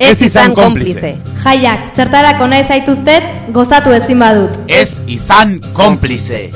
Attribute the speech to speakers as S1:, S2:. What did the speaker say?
S1: Ez izan konplize.
S2: Jaiak, zertarako nahi zaituztet, gozatu ezin badut.
S1: Ez izan konplize.